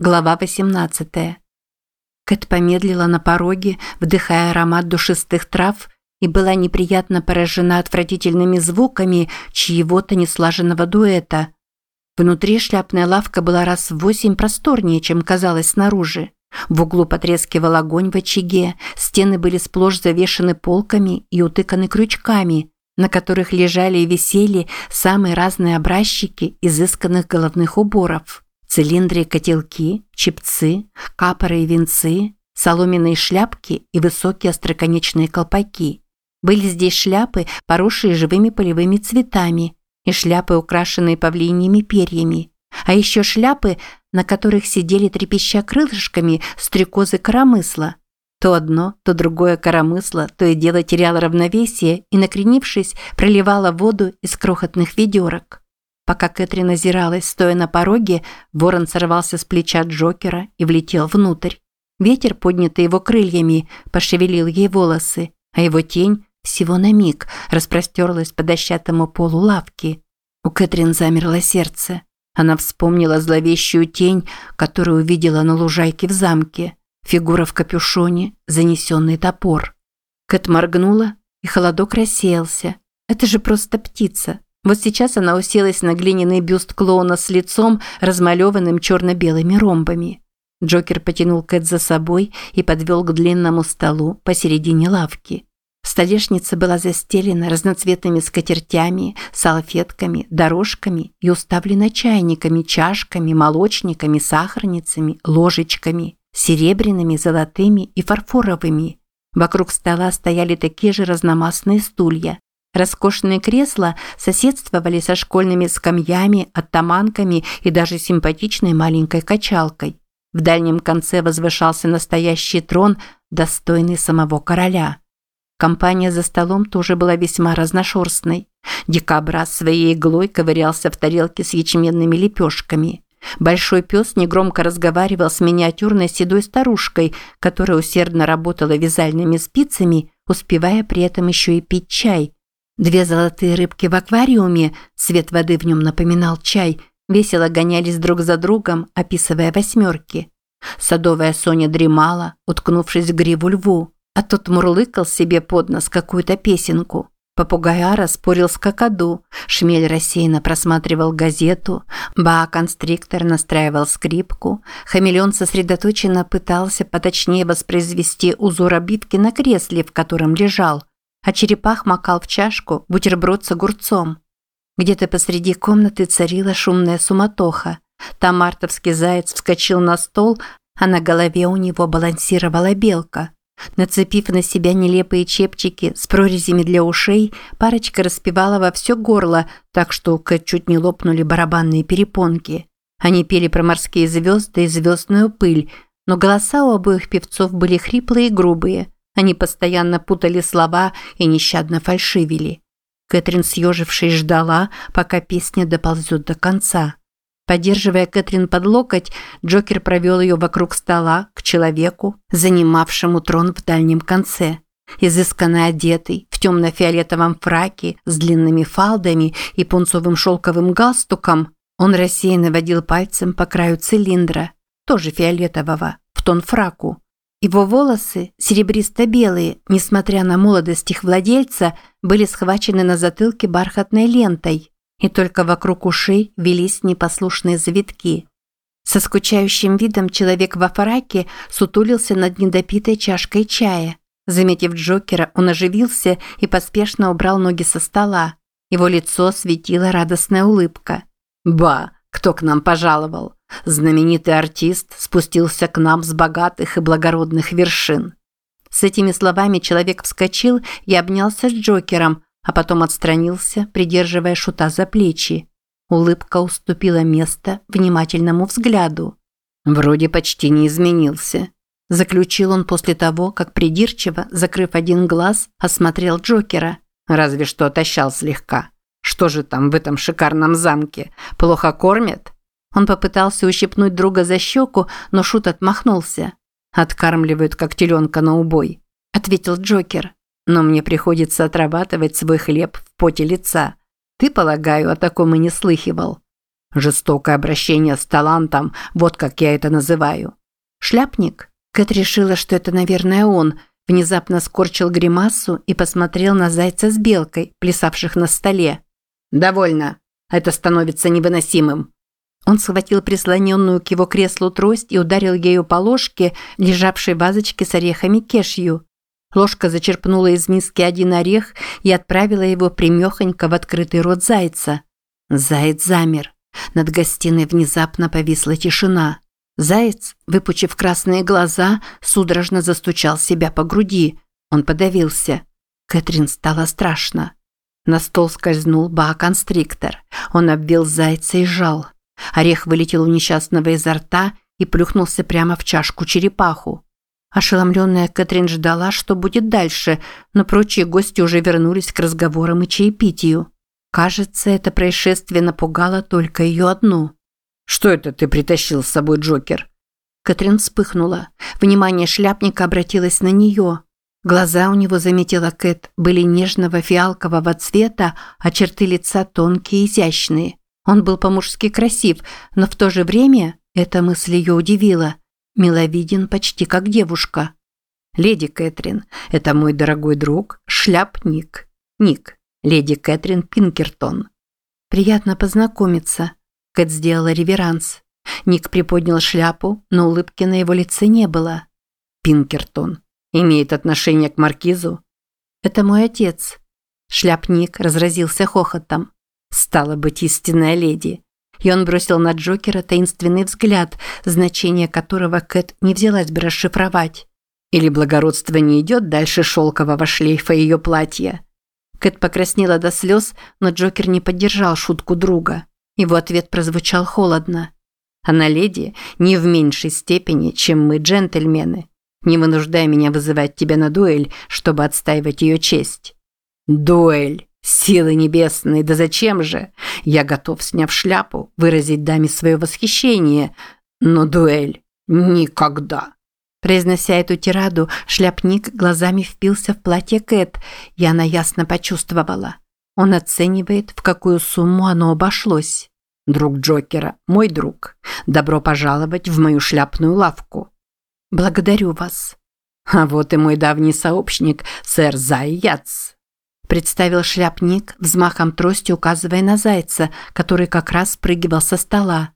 Глава 18. Кэт помедлила на пороге, вдыхая аромат душистых трав, и была неприятно поражена отвратительными звуками чьего-то неслаженного дуэта. Внутри шляпная лавка была раз в восемь просторнее, чем казалось снаружи. В углу потрескивал огонь в очаге, стены были сплошь завешаны полками и утыканы крючками, на которых лежали и висели самые разные образчики изысканных головных уборов. Цилиндры и котелки, чепцы, капоры и венцы, соломенные шляпки и высокие остроконечные колпаки. Были здесь шляпы, поросшие живыми полевыми цветами, и шляпы, украшенные павлиньими перьями, а еще шляпы, на которых сидели трепеща крылышками стрекозы коромысла. То одно, то другое коромысло то и дело теряло равновесие и, накренившись, проливало воду из крохотных ведерок. Пока Кэтрин озиралась, стоя на пороге, ворон сорвался с плеча Джокера и влетел внутрь. Ветер, поднятый его крыльями, пошевелил ей волосы, а его тень всего на миг распростерлась по дощатому полу лавки. У Кэтрин замерло сердце. Она вспомнила зловещую тень, которую увидела на лужайке в замке. Фигура в капюшоне, занесенный топор. Кэт моргнула, и холодок рассеялся. Это же просто птица, вот сейчас она уселась на глиняный бюст клоуна с лицом, размалеванным черно-белыми ромбами. Джокер потянул Кэт за собой и подвел к длинному столу посередине лавки. Столешница была застелена разноцветными скатертями, салфетками, дорожками и уставлена чайниками, чашками, молочниками, сахарницами, ложечками, серебряными, золотыми и фарфоровыми. Вокруг стола стояли такие же разномастные стулья, Роскошные кресла соседствовали со школьными скамьями, оттаманками и даже симпатичной маленькой качалкой. В дальнем конце возвышался настоящий трон, достойный самого короля. Компания за столом тоже была весьма разношерстной. Дикобраз своей иглой ковырялся в тарелке с ячменными лепешками. Большой пес негромко разговаривал с миниатюрной седой старушкой, которая усердно работала вязальными спицами, успевая при этом еще и пить чай – Две золотые рыбки в аквариуме, свет воды в нем напоминал чай, весело гонялись друг за другом, описывая восьмерки. Садовая Соня дремала, уткнувшись в гриву льву, а тот мурлыкал себе под нос какую-то песенку. Попугай Ара спорил с какаду, Шмель рассеянно просматривал газету, Баа-констриктор настраивал скрипку, Хамелеон сосредоточенно пытался поточнее воспроизвести узор обивки на кресле, в котором лежал, а черепах макал в чашку бутерброд с огурцом. Где-то посреди комнаты царила шумная суматоха. Там мартовский заяц вскочил на стол, а на голове у него балансировала белка. Нацепив на себя нелепые чепчики с прорезями для ушей, парочка распевала во все горло, так что Кэт чуть не лопнули барабанные перепонки. Они пели про морские звезды и звездную пыль, но голоса у обоих певцов были хриплые и грубые – они постоянно путали слова и нещадно фальшивили. Кэтрин, съежившись, ждала, пока песня доползет до конца. Поддерживая Кэтрин под локоть, Джокер провел ее вокруг стола к человеку, занимавшему трон в дальнем конце. Изысканно одетый, в темно-фиолетовом фраке, с длинными фалдами и пунцовым шелковым галстуком, он рассеянно водил пальцем по краю цилиндра, тоже фиолетового, в тон фраку. Его волосы, серебристо-белые, несмотря на молодость их владельца, были схвачены на затылке бархатной лентой, и только вокруг ушей велись непослушные завитки. Со скучающим видом человек во фраке сутулился над недопитой чашкой чая. Заметив Джокера, он оживился и поспешно убрал ноги со стола. Его лицо светила радостная улыбка. «Ба, кто к нам пожаловал?» Знаменитый артист спустился к нам с богатых и благородных вершин. С этими словами человек вскочил и обнялся с Джокером, а потом отстранился, придерживая шута за плечи. Улыбка уступила место внимательному взгляду. Вроде почти не изменился. Заключил он после того, как придирчиво, закрыв один глаз, осмотрел Джокера. Разве что отощал слегка. Что же там в этом шикарном замке? Плохо кормят? Он попытался ущипнуть друга за щеку, но Шут отмахнулся. «Откармливают, как теленка на убой», – ответил Джокер. «Но мне приходится отрабатывать свой хлеб в поте лица. Ты, полагаю, о таком и не слыхивал». Жестокое обращение с талантом, вот как я это называю. Шляпник? Кэт решила, что это, наверное, он. Внезапно скорчил гримасу и посмотрел на зайца с белкой, плясавших на столе. «Довольно. Это становится невыносимым». Он схватил прислоненную к его креслу трость и ударил ею по ложке, лежавшей в вазочке с орехами кешью. Ложка зачерпнула из миски один орех и отправила его примехонько в открытый рот зайца. Заяц замер. Над гостиной внезапно повисла тишина. Заяц, выпучив красные глаза, судорожно застучал себя по груди. Он подавился. Кэтрин стало страшно. На стол скользнул ба-констриктор. Он обвил зайца и жал. Орех вылетел у несчастного изо рта и плюхнулся прямо в чашку черепаху. Ошеломленная Кэтрин ждала, что будет дальше, но прочие гости уже вернулись к разговорам и чаепитию. Кажется, это происшествие напугало только ее одну. «Что это ты притащил с собой, Джокер?» Кэтрин вспыхнула. Внимание шляпника обратилось на нее. Глаза у него, заметила Кэт, были нежного фиалкового цвета, а черты лица тонкие и изящные. Он был по-мужски красив, но в то же время эта мысль ее удивила. Миловиден почти как девушка. «Леди Кэтрин, это мой дорогой друг, шляпник. Ник, леди Кэтрин Пинкертон». «Приятно познакомиться», – Кэт сделала реверанс. Ник приподнял шляпу, но улыбки на его лице не было. «Пинкертон. Имеет отношение к маркизу?» «Это мой отец». Шляпник разразился хохотом. Стало быть, истинная леди. И он бросил на Джокера таинственный взгляд, значение которого Кэт не взялась бы расшифровать. Или благородство не идет дальше шелкового шлейфа ее платья. Кэт покраснела до слез, но Джокер не поддержал шутку друга. Его ответ прозвучал холодно. Она леди не в меньшей степени, чем мы джентльмены. Не вынуждай меня вызывать тебя на дуэль, чтобы отстаивать ее честь. Дуэль. Силы небесные, да зачем же? Я готов, сняв шляпу, выразить даме свое восхищение, но дуэль никогда. Произнося эту тираду, шляпник глазами впился в платье Кэт, и она ясно почувствовала. Он оценивает, в какую сумму оно обошлось. Друг Джокера, мой друг, добро пожаловать в мою шляпную лавку. Благодарю вас. А вот и мой давний сообщник, сэр Зайяц представил шляпник, взмахом трости указывая на зайца, который как раз спрыгивал со стола.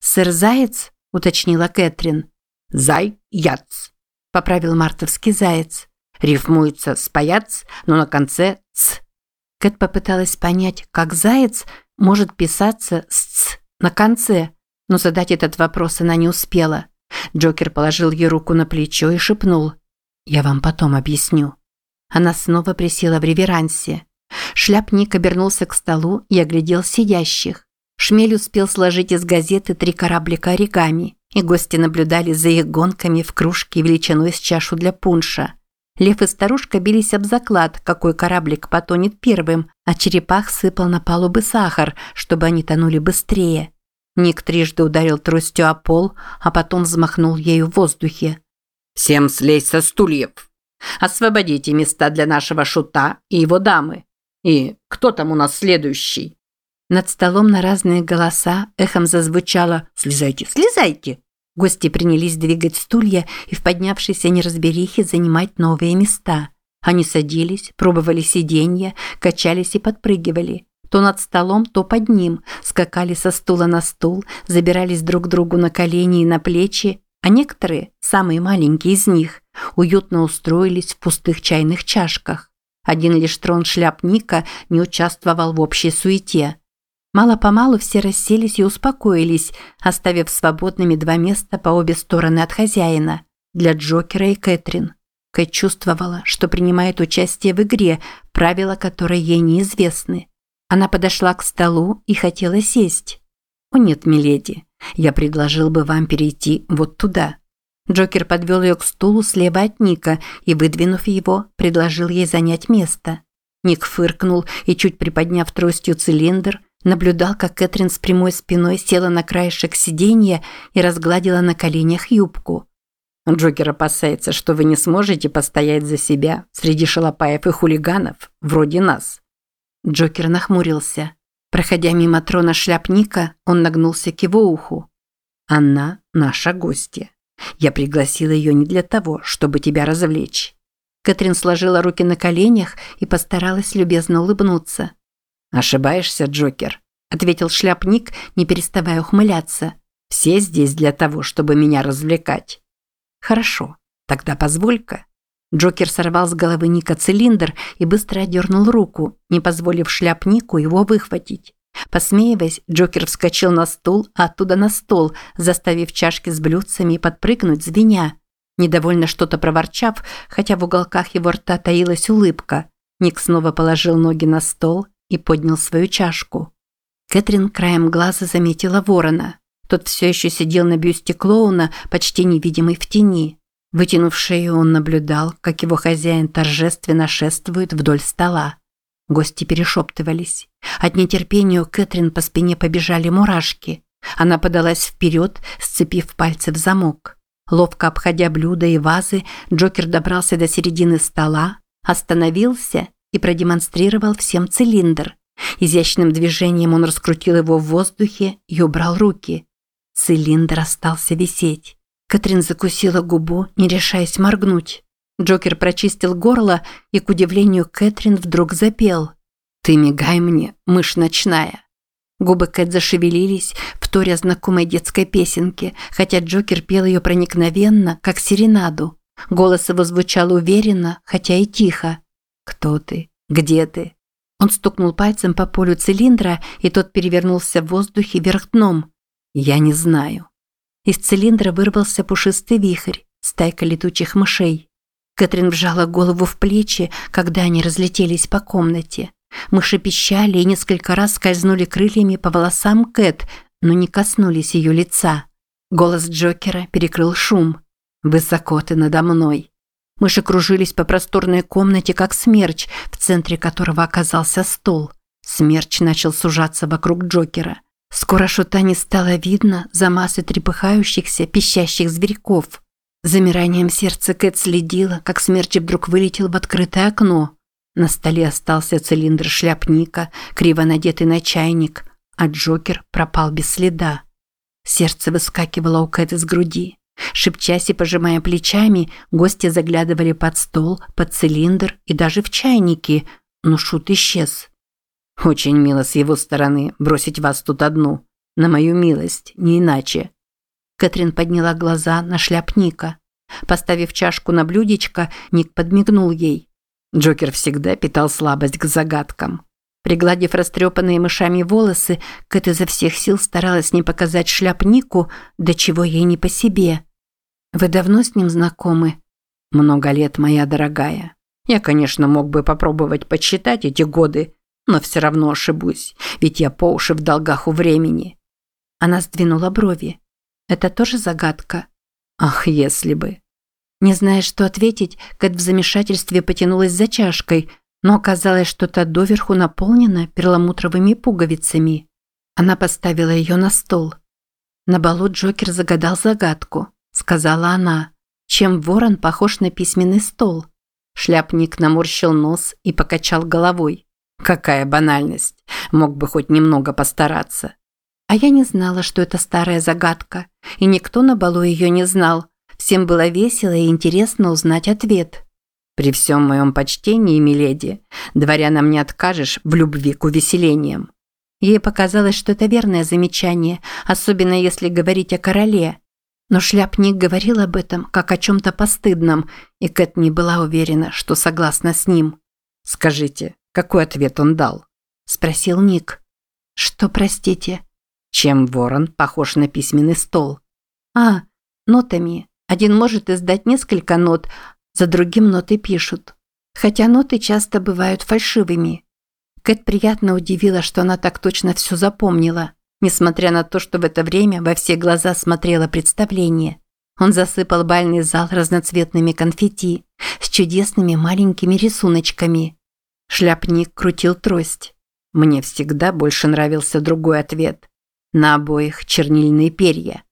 «Сэр Заяц?» – уточнила Кэтрин. «Зай-яц», – поправил мартовский заяц. Рифмуется с «паяц», но на конце «ц». Кэт попыталась понять, как «заяц» может писаться с «ц» на конце, но задать этот вопрос она не успела. Джокер положил ей руку на плечо и шепнул. «Я вам потом объясню». Она снова присела в реверансе. Шляпник обернулся к столу и оглядел сидящих. Шмель успел сложить из газеты три кораблика оригами, и гости наблюдали за их гонками в кружке величиной с чашу для пунша. Лев и старушка бились об заклад, какой кораблик потонет первым, а черепах сыпал на палубы сахар, чтобы они тонули быстрее. Ник трижды ударил тростью о пол, а потом взмахнул ею в воздухе. «Всем слезь со стульев!» Освободите места для нашего шута и его дамы. И кто там у нас следующий?» Над столом на разные голоса эхом зазвучало «Слезайте, слезайте!». Гости принялись двигать стулья и в поднявшейся неразберихе занимать новые места. Они садились, пробовали сиденья, качались и подпрыгивали. То над столом, то под ним, скакали со стула на стул, забирались друг другу на колени и на плечи, а некоторые, самые маленькие из них, уютно устроились в пустых чайных чашках. Один лишь трон шляпника не участвовал в общей суете. Мало-помалу все расселись и успокоились, оставив свободными два места по обе стороны от хозяина – для Джокера и Кэтрин. Кэт чувствовала, что принимает участие в игре, правила которой ей неизвестны. Она подошла к столу и хотела сесть. «О нет, миледи, я предложил бы вам перейти вот туда». Джокер подвел ее к стулу слева от Ника и, выдвинув его, предложил ей занять место. Ник фыркнул и, чуть приподняв тростью цилиндр, наблюдал, как Кэтрин с прямой спиной села на краешек сиденья и разгладила на коленях юбку. Джокер опасается, что вы не сможете постоять за себя среди шалопаев и хулиганов, вроде нас. Джокер нахмурился. Проходя мимо трона шляпника, он нагнулся к его уху. «Она наша гостья. Я пригласила ее не для того, чтобы тебя развлечь». Кэтрин сложила руки на коленях и постаралась любезно улыбнуться. «Ошибаешься, Джокер», – ответил шляпник, не переставая ухмыляться. «Все здесь для того, чтобы меня развлекать». «Хорошо, тогда позволь-ка». Джокер сорвал с головы Ника цилиндр и быстро отдернул руку, не позволив шляпнику его выхватить. Посмеиваясь, Джокер вскочил на стул, а оттуда на стол, заставив чашки с блюдцами подпрыгнуть, звеня. Недовольно что-то проворчав, хотя в уголках его рта таилась улыбка, Ник снова положил ноги на стол и поднял свою чашку. Кэтрин краем глаза заметила ворона. Тот все еще сидел на бюсте клоуна, почти невидимый в тени. Вытянув шею, он наблюдал, как его хозяин торжественно шествует вдоль стола. Гости перешептывались. От нетерпения у Кэтрин по спине побежали мурашки. Она подалась вперед, сцепив пальцы в замок. Ловко обходя блюда и вазы, Джокер добрался до середины стола, остановился и продемонстрировал всем цилиндр. Изящным движением он раскрутил его в воздухе и убрал руки. Цилиндр остался висеть. Катрин закусила губу, не решаясь моргнуть. Джокер прочистил горло и, к удивлению Кэтрин, вдруг запел. «Ты мигай мне, мышь ночная». Губы Кэт зашевелились, вторя знакомой детской песенке, хотя Джокер пел ее проникновенно, как серенаду. Голос его звучал уверенно, хотя и тихо. «Кто ты? Где ты?» Он стукнул пальцем по полю цилиндра, и тот перевернулся в воздухе вверх дном. «Я не знаю». Из цилиндра вырвался пушистый вихрь, стайка летучих мышей. Кэтрин вжала голову в плечи, когда они разлетелись по комнате. Мыши пищали и несколько раз скользнули крыльями по волосам Кэт, но не коснулись ее лица. Голос Джокера перекрыл шум. «Высоко ты надо мной». Мыши кружились по просторной комнате, как смерч, в центре которого оказался стол. Смерч начал сужаться вокруг Джокера. Скоро шута не стало видно за массой трепыхающихся, пищащих зверьков. Замиранием сердца Кэт следила, как смерч вдруг вылетел в открытое окно. На столе остался цилиндр шляпника, криво надетый на чайник, а Джокер пропал без следа. Сердце выскакивало у Кэт из груди. Шепчась и пожимая плечами, гости заглядывали под стол, под цилиндр и даже в чайники, но шут исчез. «Очень мило с его стороны бросить вас тут одну. На мою милость, не иначе». Кэтрин подняла глаза на шляпника. Поставив чашку на блюдечко, Ник подмигнул ей. Джокер всегда питал слабость к загадкам. Пригладив растрепанные мышами волосы, Кэт изо всех сил старалась не показать шляпнику, до чего ей не по себе. «Вы давно с ним знакомы?» «Много лет, моя дорогая. Я, конечно, мог бы попробовать подсчитать эти годы, но все равно ошибусь, ведь я по уши в долгах у времени». Она сдвинула брови. «Это тоже загадка?» «Ах, если бы!» Не зная, что ответить, Кэт в замешательстве потянулась за чашкой – но оказалось, что та доверху наполнена перламутровыми пуговицами. Она поставила ее на стол. На балу Джокер загадал загадку, сказала она. Чем ворон похож на письменный стол? Шляпник наморщил нос и покачал головой. Какая банальность. Мог бы хоть немного постараться. А я не знала, что это старая загадка, и никто на балу ее не знал. Всем было весело и интересно узнать ответ. При всем моем почтении, миледи, дворянам не откажешь в любви к увеселениям. Ей показалось, что это верное замечание, особенно если говорить о короле. Но шляпник говорил об этом, как о чем-то постыдном, и Кэт не была уверена, что согласна с ним. «Скажите, какой ответ он дал?» – спросил Ник. «Что, простите?» «Чем ворон похож на письменный стол?» «А, нотами. Один может издать несколько нот, за другим ноты пишут. Хотя ноты часто бывают фальшивыми. Кэт приятно удивила, что она так точно все запомнила, несмотря на то, что в это время во все глаза смотрело представление. Он засыпал бальный зал разноцветными конфетти с чудесными маленькими рисуночками. Шляпник крутил трость. Мне всегда больше нравился другой ответ. На обоих чернильные перья.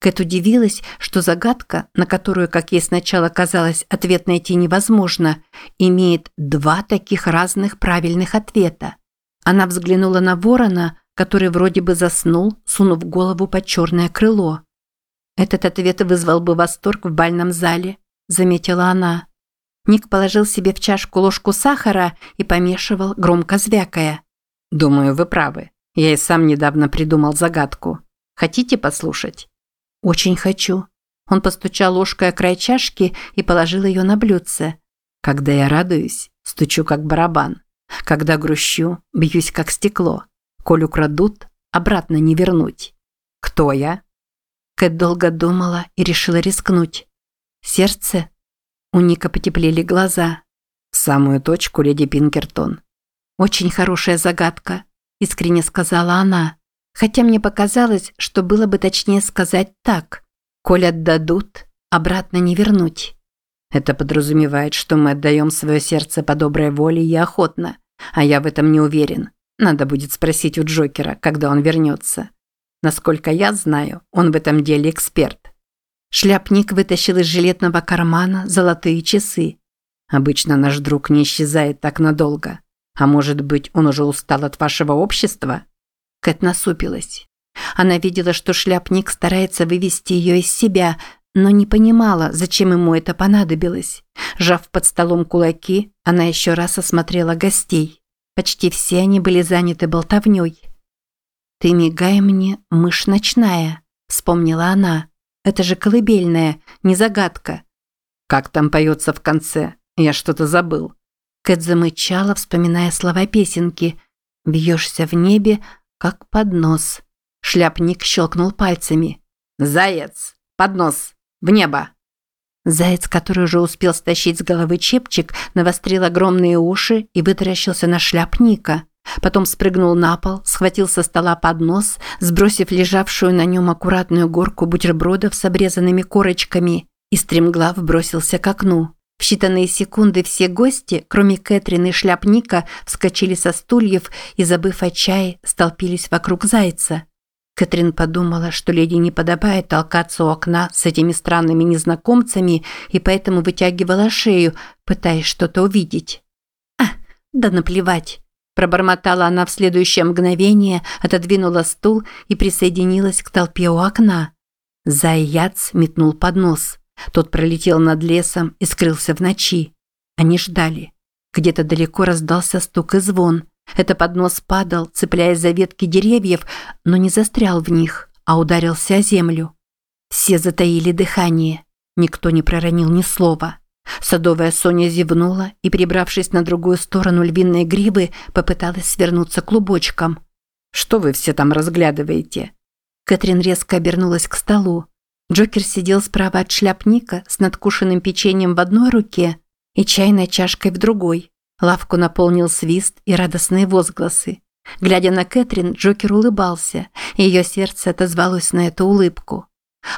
Кэт удивилась, что загадка, на которую, как ей сначала казалось, ответ найти невозможно, имеет два таких разных правильных ответа. Она взглянула на ворона, который вроде бы заснул, сунув голову под черное крыло. Этот ответ вызвал бы восторг в бальном зале, заметила она. Ник положил себе в чашку ложку сахара и помешивал, громко звякая. «Думаю, вы правы. Я и сам недавно придумал загадку. Хотите послушать?» «Очень хочу». Он постучал ложкой о край чашки и положил ее на блюдце. «Когда я радуюсь, стучу как барабан. Когда грущу, бьюсь как стекло. Коль украдут, обратно не вернуть. Кто я?» Кэт долго думала и решила рискнуть. «Сердце?» У Ника потеплели глаза. «В самую точку, леди Пинкертон». «Очень хорошая загадка», – искренне сказала она. Хотя мне показалось, что было бы точнее сказать так. «Коль отдадут, обратно не вернуть». Это подразумевает, что мы отдаем свое сердце по доброй воле и охотно. А я в этом не уверен. Надо будет спросить у Джокера, когда он вернется. Насколько я знаю, он в этом деле эксперт. Шляпник вытащил из жилетного кармана золотые часы. Обычно наш друг не исчезает так надолго. А может быть, он уже устал от вашего общества? Кэт насупилась. Она видела, что шляпник старается вывести ее из себя, но не понимала, зачем ему это понадобилось. Жав под столом кулаки, она еще раз осмотрела гостей. Почти все они были заняты болтовней. «Ты мигай мне, мышь ночная», – вспомнила она. «Это же колыбельная, не загадка». «Как там поется в конце? Я что-то забыл». Кэт замычала, вспоминая слова песенки. «Вьешься в небе, как поднос». Шляпник щелкнул пальцами. «Заяц! Поднос! В небо!» Заяц, который уже успел стащить с головы чепчик, навострил огромные уши и вытаращился на шляпника. Потом спрыгнул на пол, схватил со стола поднос, сбросив лежавшую на нем аккуратную горку бутербродов с обрезанными корочками, и стремглав бросился к окну. В считанные секунды все гости, кроме Кэтрин и шляпника, вскочили со стульев и, забыв о чае, столпились вокруг зайца. Кэтрин подумала, что леди не подобает толкаться у окна с этими странными незнакомцами и поэтому вытягивала шею, пытаясь что-то увидеть. «А, да наплевать!» Пробормотала она в следующее мгновение, отодвинула стул и присоединилась к толпе у окна. Заяц метнул под нос. Тот пролетел над лесом и скрылся в ночи. Они ждали. Где-то далеко раздался стук и звон. Это поднос падал, цепляясь за ветки деревьев, но не застрял в них, а ударился о землю. Все затаили дыхание. Никто не проронил ни слова. Садовая Соня зевнула и, прибравшись на другую сторону львиной гривы, попыталась свернуться клубочком. «Что вы все там разглядываете?» Кэтрин резко обернулась к столу. Джокер сидел справа от шляпника с надкушенным печеньем в одной руке и чайной чашкой в другой. Лавку наполнил свист и радостные возгласы. Глядя на Кэтрин, Джокер улыбался, и ее сердце отозвалось на эту улыбку.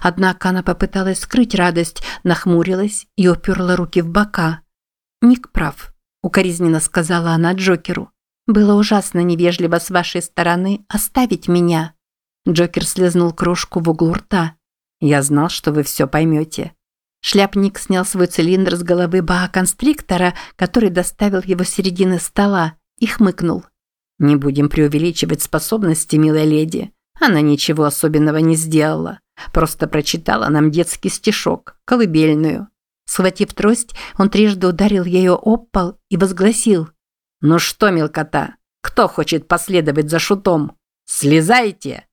Однако она попыталась скрыть радость, нахмурилась и уперла руки в бока. «Ник прав», – укоризненно сказала она Джокеру. «Было ужасно невежливо с вашей стороны оставить меня». Джокер слезнул крошку в углу рта. «Я знал, что вы все поймете». Шляпник снял свой цилиндр с головы баа-констриктора, который доставил его с середины стола, и хмыкнул. «Не будем преувеличивать способности, милая леди. Она ничего особенного не сделала. Просто прочитала нам детский стишок, колыбельную». Схватив трость, он трижды ударил ее об пол и возгласил. «Ну что, мелкота, кто хочет последовать за шутом? Слезайте!»